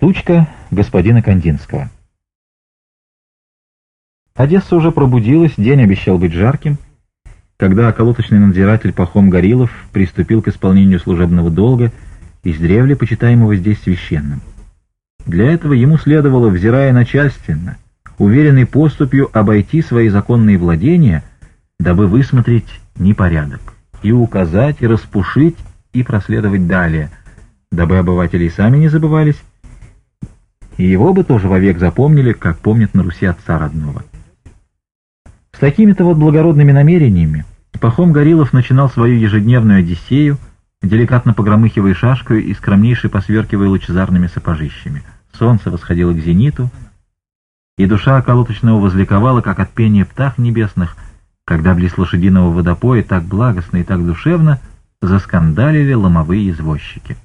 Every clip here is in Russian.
Штучка господина Кандинского. Одесса уже пробудилась, день обещал быть жарким. Когда околоточный надзиратель Пахом Горилов приступил к исполнению служебного долга, издревле почитаемого здесь священным. Для этого ему следовало, взирая начальственно, уверенной поступью обойти свои законные владения, дабы высмотреть непорядок, и указать, и распушить, и проследовать далее, дабы обыватели сами не забывались, и его бы тоже вовек запомнили, как помнят на Руси отца родного. С такими-то вот благородными намерениями Пахом Горилов начинал свою ежедневную одиссею, деликатно погромыхивая шашкой и скромнейше посверкивая лучезарными сапожищами. Солнце восходило к зениту, и душа колоточного возликовала, как от пения птах небесных, когда близ лошадиного водопоя так благостно и так душевно заскандалили ломовые извозчики.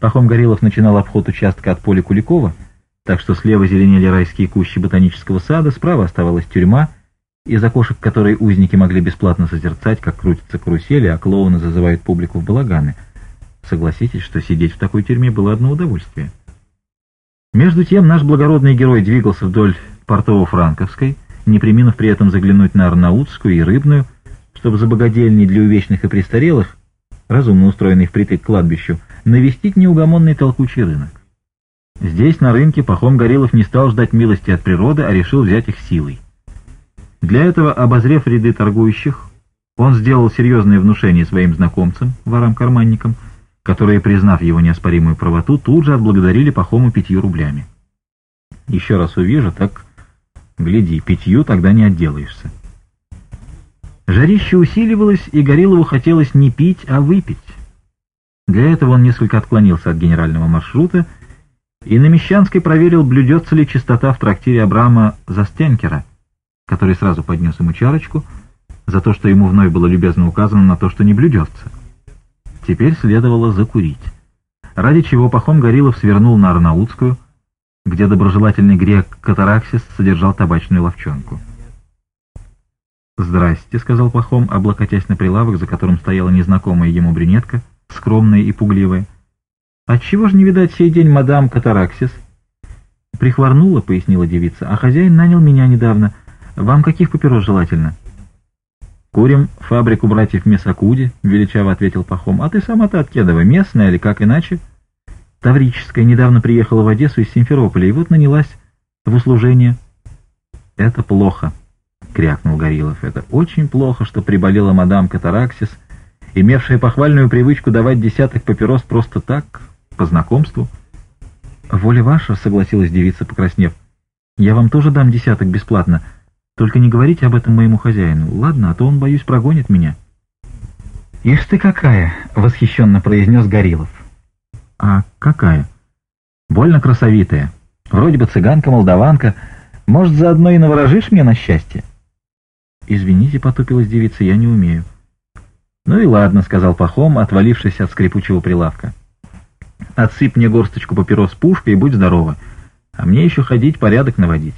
Пахом Горелов начинал обход участка от поля Куликова, так что слева зеленели райские кущи ботанического сада, справа оставалась тюрьма, из окошек которой узники могли бесплатно созерцать, как крутятся карусели, а клоуны зазывают публику в балаганы. Согласитесь, что сидеть в такой тюрьме было одно удовольствие. Между тем наш благородный герой двигался вдоль Портово-Франковской, не приминув при этом заглянуть на Арнаутскую и Рыбную, чтобы забогадельни для увечных и престарелых разумно устроенный впритык к кладбищу, навестить неугомонный толкучий рынок. Здесь, на рынке, Пахом Горелов не стал ждать милости от природы, а решил взять их силой. Для этого, обозрев ряды торгующих, он сделал серьезное внушение своим знакомцам, ворам-карманникам, которые, признав его неоспоримую правоту, тут же отблагодарили Пахому пятью рублями. «Еще раз увижу, так, гляди, пятью тогда не отделаешься». Жарище усиливалось, и Горилову хотелось не пить, а выпить. Для этого он несколько отклонился от генерального маршрута и на Мещанской проверил, блюдется ли чистота в трактире Абрама Застенкера, который сразу поднес ему чарочку за то, что ему вновь было любезно указано на то, что не блюдется. Теперь следовало закурить, ради чего Пахом Горилов свернул на Арнаутскую, где доброжелательный грек Катараксис содержал табачную ловчонку. «Здрасте», — сказал Пахом, облокотясь на прилавок, за которым стояла незнакомая ему брюнетка, скромная и пугливая. «А «Отчего же не видать сей день мадам Катараксис?» «Прихворнула», — пояснила девица, — «а хозяин нанял меня недавно. Вам каких папирос желательно?» «Курим фабрику братьев Месакуди», — величаво ответил Пахом. «А ты сама-то откедова, местная или как иначе?» «Таврическая недавно приехала в Одессу из Симферополя и вот нанялась в услужение». «Это плохо», крякнул Горилов. «Это очень плохо, что приболела мадам Катараксис, имевшая похвальную привычку давать десяток папирос просто так, по знакомству». «Воля ваша», — согласилась девица, покраснев. «Я вам тоже дам десяток бесплатно. Только не говорите об этом моему хозяину, ладно? А то он, боюсь, прогонит меня». «Ишь ты какая!» — восхищенно произнес Горилов. «А какая?» «Больно красовитая. Вроде бы цыганка-молдаванка. Может, заодно и наворожишь мне на счастье?» «Извините», — потупилась девица, — «я не умею». «Ну и ладно», — сказал Пахом, отвалившись от скрипучего прилавка. «Отсыпь мне горсточку папирос пушкой и будь здорова, а мне еще ходить порядок наводить».